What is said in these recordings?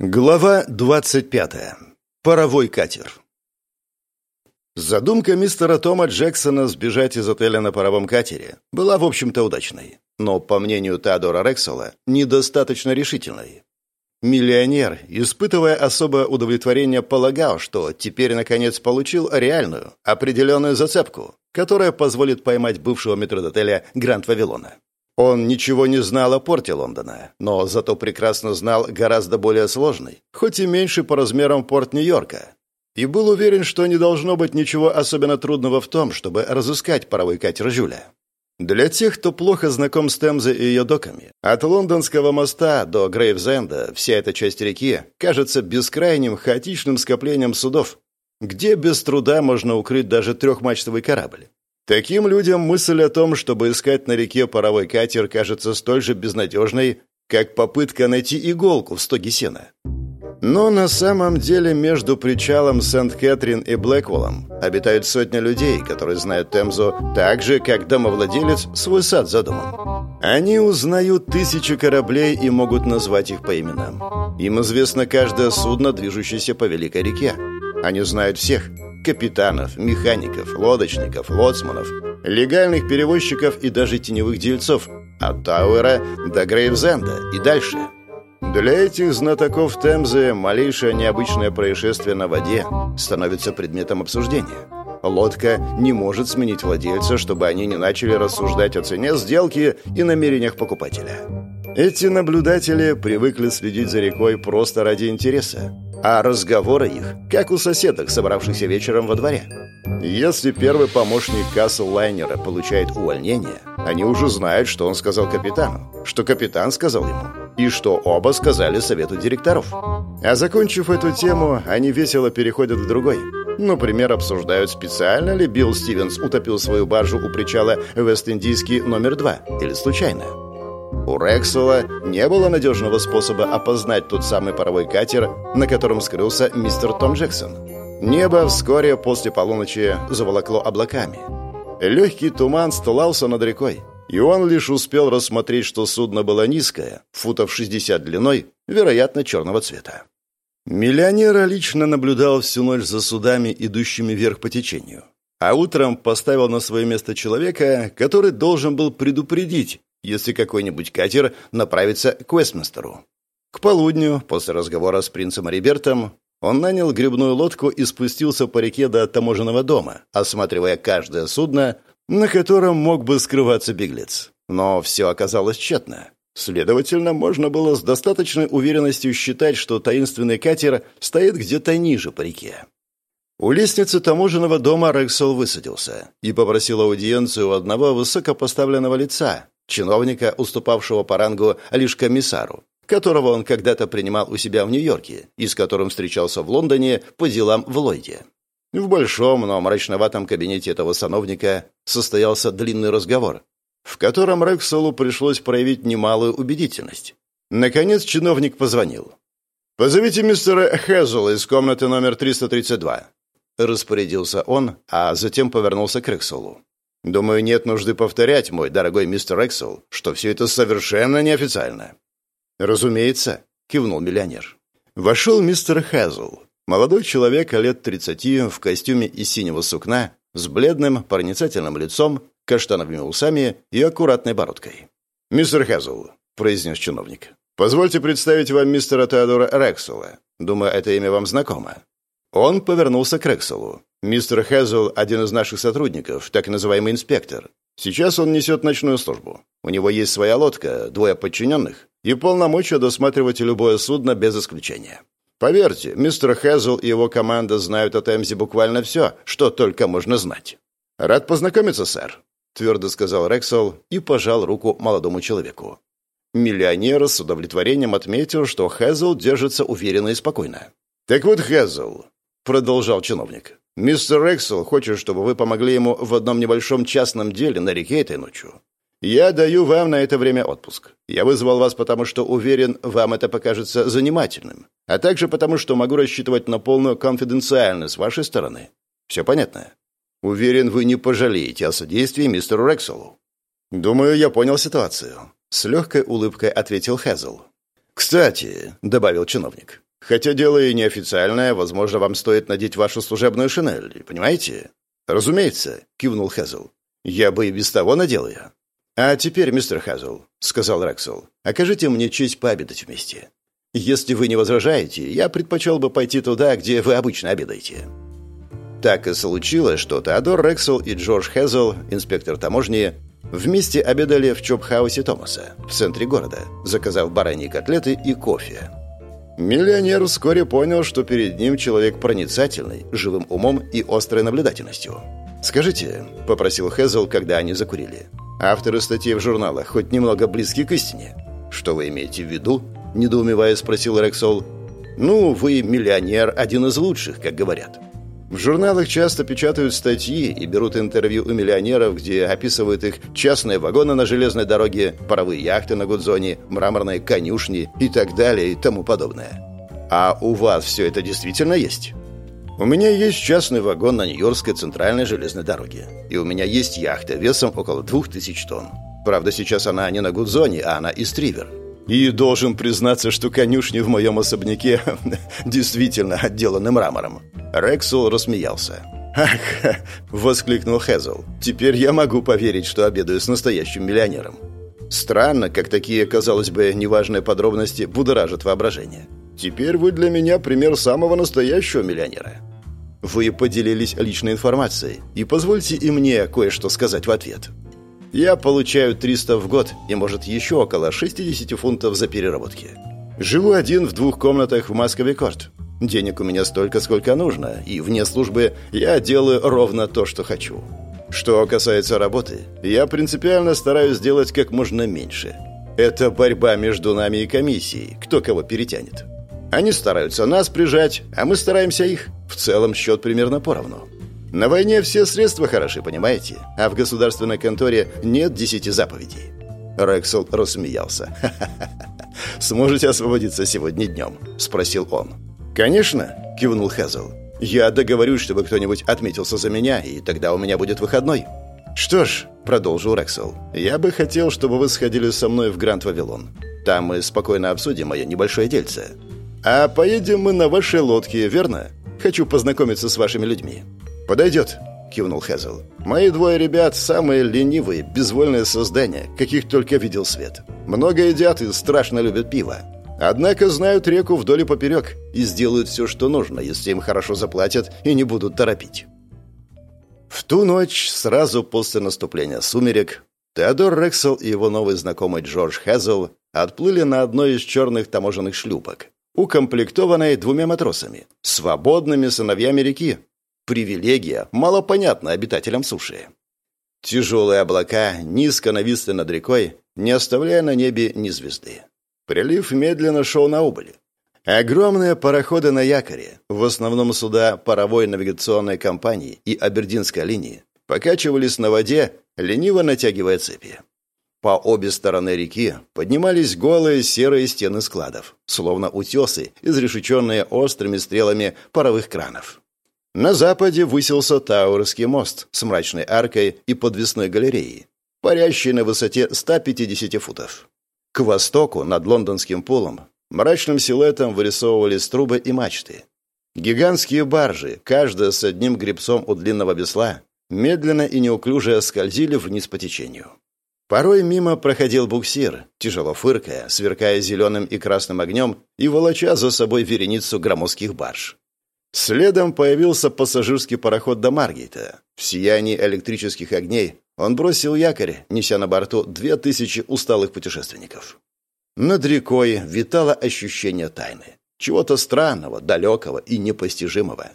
Глава 25. Паровой катер. Задумка мистера Тома Джексона сбежать из отеля на паровом катере была, в общем-то, удачной, но, по мнению Теодора Рексела, недостаточно решительной. Миллионер, испытывая особое удовлетворение, полагал, что теперь, наконец, получил реальную, определенную зацепку, которая позволит поймать бывшего метродотеля Гранд Вавилона. Он ничего не знал о порте Лондона, но зато прекрасно знал гораздо более сложный, хоть и меньше по размерам порт Нью-Йорка. И был уверен, что не должно быть ничего особенно трудного в том, чтобы разыскать паровой катер Жюля. Для тех, кто плохо знаком с Темзой и ее доками, от Лондонского моста до Грейвзенда вся эта часть реки кажется бескрайним хаотичным скоплением судов, где без труда можно укрыть даже трехмачтовый корабль. Таким людям мысль о том, чтобы искать на реке паровой катер, кажется столь же безнадежной, как попытка найти иголку в стоге сена. Но на самом деле между причалом Сент-Кэтрин и Блэкволлом обитают сотни людей, которые знают Темзу так же, как домовладелец свой сад за. Они узнают тысячи кораблей и могут назвать их по именам. Им известно каждое судно, движущееся по Великой реке. Они знают всех – капитанов, механиков, лодочников, лоцманов, легальных перевозчиков и даже теневых дельцов, от Тауэра до Грейвзенда и дальше. Для этих знатоков Темзы малейшее необычное происшествие на воде становится предметом обсуждения. Лодка не может сменить владельца, чтобы они не начали рассуждать о цене сделки и намерениях покупателя. Эти наблюдатели привыкли следить за рекой просто ради интереса а разговоры их, как у соседок, собравшихся вечером во дворе. Если первый помощник кассел лайнера получает увольнение, они уже знают, что он сказал капитану, что капитан сказал ему, и что оба сказали совету директоров. А закончив эту тему, они весело переходят к другой. Например, обсуждают, специально ли Билл Стивенс утопил свою баржу у причала Вест-Индийский номер два, или случайно. У Рексела не было надежного способа опознать тот самый паровой катер, на котором скрылся мистер Том Джексон. Небо вскоре после полуночи заволокло облаками. Легкий туман стылался над рекой, и он лишь успел рассмотреть, что судно было низкое, футов 60 длиной, вероятно, черного цвета. Миллионер лично наблюдал всю ночь за судами, идущими вверх по течению. А утром поставил на свое место человека, который должен был предупредить, если какой-нибудь катер направится к Вестминстеру. К полудню, после разговора с принцем Рибертом, он нанял грибную лодку и спустился по реке до таможенного дома, осматривая каждое судно, на котором мог бы скрываться беглец. Но все оказалось тщетно. Следовательно, можно было с достаточной уверенностью считать, что таинственный катер стоит где-то ниже по реке. У лестницы таможенного дома Рексел высадился и попросил аудиенцию у одного высокопоставленного лица, чиновника, уступавшего по рангу лишь комиссару, которого он когда-то принимал у себя в Нью-Йорке и с которым встречался в Лондоне по делам в Ллойде. В большом, но мрачноватом кабинете этого сановника состоялся длинный разговор, в котором Рекселу пришлось проявить немалую убедительность. Наконец чиновник позвонил. «Позовите мистера Хэзула из комнаты номер 332», — распорядился он, а затем повернулся к Рекселу. Думаю, нет нужды повторять, мой дорогой мистер Эксел, что все это совершенно неофициально». «Разумеется», — кивнул миллионер. Вошел мистер Хэзл, молодой человек лет тридцати в костюме из синего сукна, с бледным, проницательным лицом, каштановыми усами и аккуратной бородкой. «Мистер Хэзл», — произнес чиновник, — «позвольте представить вам мистера Теодора Рексела. Думаю, это имя вам знакомо». Он повернулся к Рекселу. «Мистер Хэзл – один из наших сотрудников, так называемый инспектор. Сейчас он несет ночную службу. У него есть своя лодка, двое подчиненных и полномочия досматривать любое судно без исключения. Поверьте, мистер Хэзл и его команда знают о Темзе буквально все, что только можно знать. Рад познакомиться, сэр», – твердо сказал Рексел и пожал руку молодому человеку. Миллионер с удовлетворением отметил, что Хэзл держится уверенно и спокойно. «Так вот, Хэзл», — продолжал чиновник, Мистер Рексел хочет, чтобы вы помогли ему в одном небольшом частном деле на реке этой ночью. Я даю вам на это время отпуск. Я вызвал вас, потому что уверен, вам это покажется занимательным, а также потому, что могу рассчитывать на полную конфиденциальность вашей стороны. Все понятно? Уверен, вы не пожалеете о содействии мистеру Рекселу. Думаю, я понял ситуацию. С легкой улыбкой ответил Хезл. «Кстати», — добавил чиновник, Хотя дело и неофициальное, возможно, вам стоит надеть вашу служебную шинель, понимаете? Разумеется, кивнул Хазл. Я бы и без того надел ее. А теперь, мистер Хазл, сказал Рексел, окажите мне честь пообедать вместе. Если вы не возражаете, я предпочел бы пойти туда, где вы обычно обедаете. Так и случилось, что Теодор Рексел и Джордж Хезл, инспектор таможни, вместе обедали в чопхаусе Томаса в центре города, заказав бараньи котлеты и кофе. Миллионер вскоре понял, что перед ним человек проницательный, живым умом и острой наблюдательностью. «Скажите», — попросил Хезл, когда они закурили, «авторы статей в журналах хоть немного близки к истине?» «Что вы имеете в виду?» — недоумевая спросил Рексол. «Ну, вы миллионер, один из лучших, как говорят. В журналах часто печатают статьи и берут интервью у миллионеров, где описывают их частные вагоны на железной дороге, паровые яхты на Гудзоне, мраморные конюшни и так далее и тому подобное. А у вас все это действительно есть? У меня есть частный вагон на Нью-Йоркской центральной железной дороге. И у меня есть яхта весом около 2000 тонн. Правда, сейчас она не на Гудзоне, а на Истривер. И должен признаться, что конюшни в моем особняке действительно отделаны мрамором. Рексул рассмеялся. «Ах!» — воскликнул Хезл. «Теперь я могу поверить, что обедаю с настоящим миллионером». Странно, как такие, казалось бы, неважные подробности будоражат воображение. Теперь вы для меня пример самого настоящего миллионера. Вы поделились личной информацией, и позвольте и мне кое-что сказать в ответ. Я получаю 300 в год и, может, еще около 60 фунтов за переработки. Живу один в двух комнатах в Москве-Корт. Денег у меня столько, сколько нужно, и вне службы я делаю ровно то, что хочу. Что касается работы, я принципиально стараюсь сделать как можно меньше. Это борьба между нами и комиссией, кто кого перетянет. Они стараются нас прижать, а мы стараемся их. В целом счет примерно поровну. На войне все средства хороши, понимаете? А в государственной конторе нет десяти заповедей. Рексел рассмеялся. «Сможете освободиться сегодня днем?» – спросил он. «Конечно», – кивнул Хазл. «Я договорюсь, чтобы кто-нибудь отметился за меня, и тогда у меня будет выходной». «Что ж», – продолжил Рексел, – «я бы хотел, чтобы вы сходили со мной в Гранд Вавилон. Там мы спокойно обсудим мое небольшое дельце. А поедем мы на вашей лодке, верно? Хочу познакомиться с вашими людьми». «Подойдет», — кивнул Хезл. «Мои двое ребят — самые ленивые, безвольные создания, каких только видел свет. Много едят и страшно любят пиво. Однако знают реку вдоль и поперек и сделают все, что нужно, если им хорошо заплатят и не будут торопить». В ту ночь, сразу после наступления сумерек, Теодор Рексел и его новый знакомый Джордж Хезл отплыли на одной из черных таможенных шлюпок, укомплектованной двумя матросами, свободными сыновьями реки, Привилегия малопонятна обитателям суши. Тяжелые облака низко нависли над рекой, не оставляя на небе ни звезды. Прилив медленно шел на убыль. Огромные пароходы на якоре, в основном суда паровой навигационной компании и Абердинской линии, покачивались на воде, лениво натягивая цепи. По обе стороны реки поднимались голые серые стены складов, словно утесы, изрешеченные острыми стрелами паровых кранов. На западе высился Таурский мост с мрачной аркой и подвесной галереей, парящий на высоте 150 футов. К востоку, над лондонским полом, мрачным силуэтом вырисовывались трубы и мачты. Гигантские баржи, каждая с одним гребцом у длинного весла, медленно и неуклюже скользили вниз по течению. Порой мимо проходил буксир, тяжело фыркая, сверкая зеленым и красным огнем и волоча за собой вереницу громоздких барж. Следом появился пассажирский пароход до Маргейта. В сиянии электрических огней он бросил якорь, неся на борту две тысячи усталых путешественников. Над рекой витало ощущение тайны. Чего-то странного, далекого и непостижимого.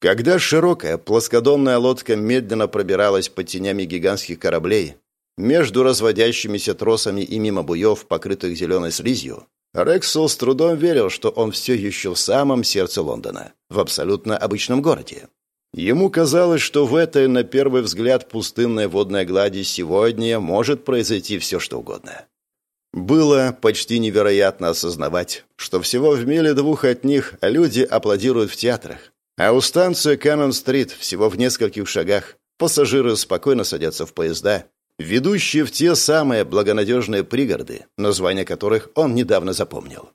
Когда широкая плоскодонная лодка медленно пробиралась под тенями гигантских кораблей, между разводящимися тросами и мимо буев, покрытых зеленой слизью, Рексел с трудом верил, что он все еще в самом сердце Лондона, в абсолютно обычном городе. Ему казалось, что в этой, на первый взгляд, пустынной водной глади сегодня может произойти все, что угодно. Было почти невероятно осознавать, что всего в миле двух от них люди аплодируют в театрах, а у станции Каннон-стрит всего в нескольких шагах пассажиры спокойно садятся в поезда ведущие в те самые благонадежные пригороды, названия которых он недавно запомнил.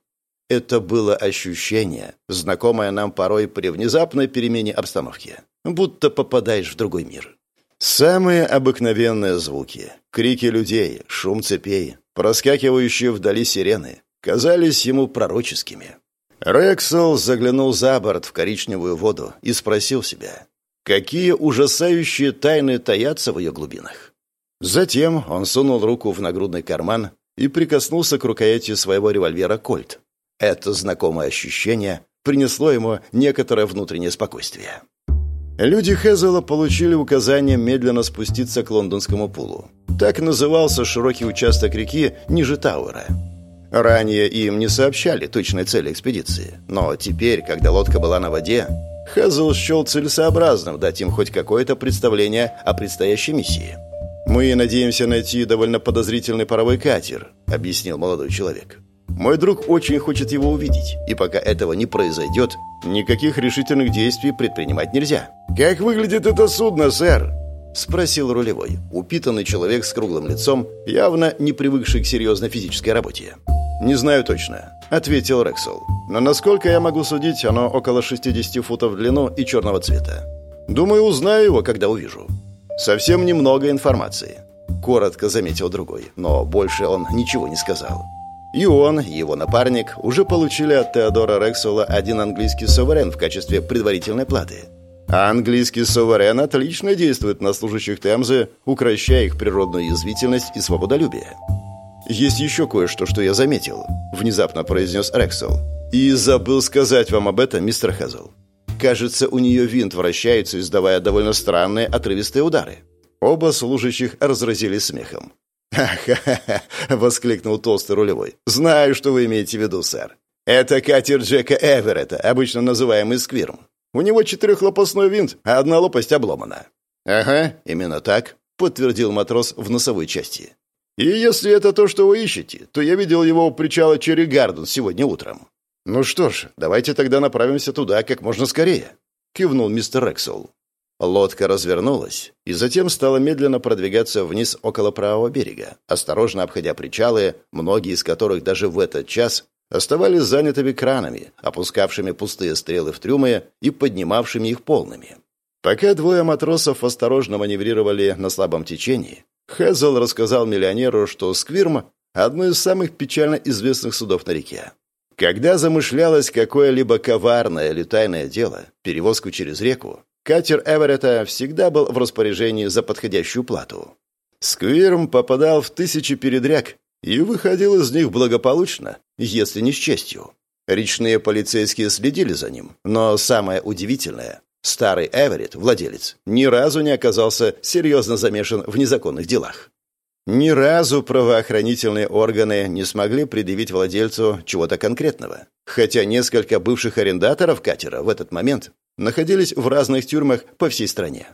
Это было ощущение, знакомое нам порой при внезапной перемене обстановки, будто попадаешь в другой мир. Самые обыкновенные звуки, крики людей, шум цепей, проскакивающие вдали сирены, казались ему пророческими. Рексел заглянул за борт в коричневую воду и спросил себя, какие ужасающие тайны таятся в ее глубинах. Затем он сунул руку в нагрудный карман и прикоснулся к рукояти своего револьвера «Кольт». Это знакомое ощущение принесло ему некоторое внутреннее спокойствие. Люди Хезела получили указание медленно спуститься к лондонскому пулу. Так назывался широкий участок реки ниже Тауэра. Ранее им не сообщали точной цели экспедиции, но теперь, когда лодка была на воде, Хазл счел целесообразным дать им хоть какое-то представление о предстоящей миссии. «Мы надеемся найти довольно подозрительный паровой катер», — объяснил молодой человек. «Мой друг очень хочет его увидеть, и пока этого не произойдет, никаких решительных действий предпринимать нельзя». «Как выглядит это судно, сэр?» — спросил рулевой, упитанный человек с круглым лицом, явно не привыкший к серьезной физической работе. «Не знаю точно», — ответил Рексел. «Но насколько я могу судить, оно около 60 футов в длину и черного цвета. Думаю, узнаю его, когда увижу». «Совсем немного информации», — коротко заметил другой, но больше он ничего не сказал. И он, и его напарник, уже получили от Теодора Рексола один английский суверен в качестве предварительной платы. А английский суверен отлично действует на служащих Темзы, укращая их природную язвительность и свободолюбие. «Есть еще кое-что, что я заметил», — внезапно произнес Рексел. «И забыл сказать вам об этом, мистер Хезл. Кажется, у нее винт вращается, издавая довольно странные отрывистые удары». Оба служащих разразились смехом. «Ха-ха-ха!» — воскликнул толстый рулевой. «Знаю, что вы имеете в виду, сэр. Это катер Джека Эверетта, обычно называемый Сквирм. У него четырехлопастной винт, а одна лопасть обломана». «Ага, именно так», — подтвердил матрос в носовой части. И если это то, что вы ищете, то я видел его у причала Черри Гарден сегодня утром. Ну что ж, давайте тогда направимся туда как можно скорее, кивнул мистер Рексел. Лодка развернулась и затем стала медленно продвигаться вниз около правого берега, осторожно обходя причалы, многие из которых даже в этот час оставались занятыми кранами, опускавшими пустые стрелы в трюмы и поднимавшими их полными. Пока двое матросов осторожно маневрировали на слабом течении, Хезл рассказал миллионеру, что Сквирм – одно из самых печально известных судов на реке. Когда замышлялось какое-либо коварное или тайное дело, перевозку через реку, катер Эверетта всегда был в распоряжении за подходящую плату. Сквирм попадал в тысячи передряг и выходил из них благополучно, если не с честью. Речные полицейские следили за ним, но самое удивительное Старый Эверетт, владелец, ни разу не оказался серьезно замешан в незаконных делах. Ни разу правоохранительные органы не смогли предъявить владельцу чего-то конкретного, хотя несколько бывших арендаторов катера в этот момент находились в разных тюрьмах по всей стране.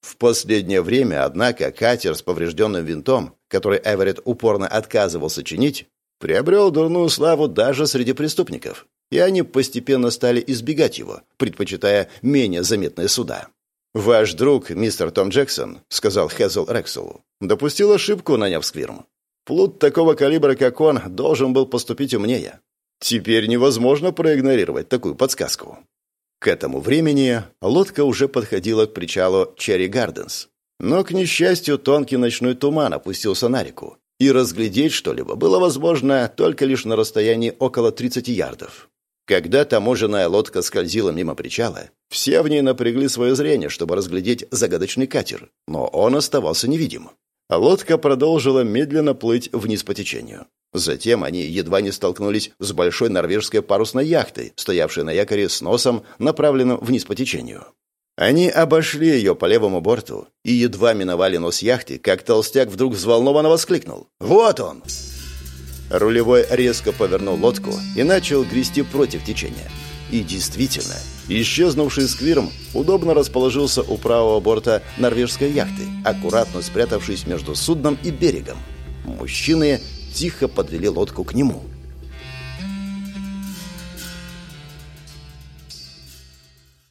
В последнее время, однако, катер с поврежденным винтом, который Эверетт упорно отказывался чинить, приобрел дурную славу даже среди преступников и они постепенно стали избегать его, предпочитая менее заметные суда. «Ваш друг, мистер Том Джексон», — сказал Хезл Рекселу, — допустил ошибку, наняв Сквирм. Плут такого калибра, как он, должен был поступить умнее. Теперь невозможно проигнорировать такую подсказку. К этому времени лодка уже подходила к причалу Черри Гарденс. Но, к несчастью, тонкий ночной туман опустился на реку, и разглядеть что-либо было возможно только лишь на расстоянии около 30 ярдов. Когда таможенная лодка скользила мимо причала, все в ней напрягли свое зрение, чтобы разглядеть загадочный катер, но он оставался невидим. лодка продолжила медленно плыть вниз по течению. Затем они едва не столкнулись с большой норвежской парусной яхтой, стоявшей на якоре с носом, направленным вниз по течению. Они обошли ее по левому борту и едва миновали нос яхты, как толстяк вдруг взволнованно воскликнул. «Вот он!» Рулевой резко повернул лодку и начал грести против течения. И действительно, исчезнувший сквирм удобно расположился у правого борта норвежской яхты, аккуратно спрятавшись между судном и берегом. Мужчины тихо подвели лодку к нему –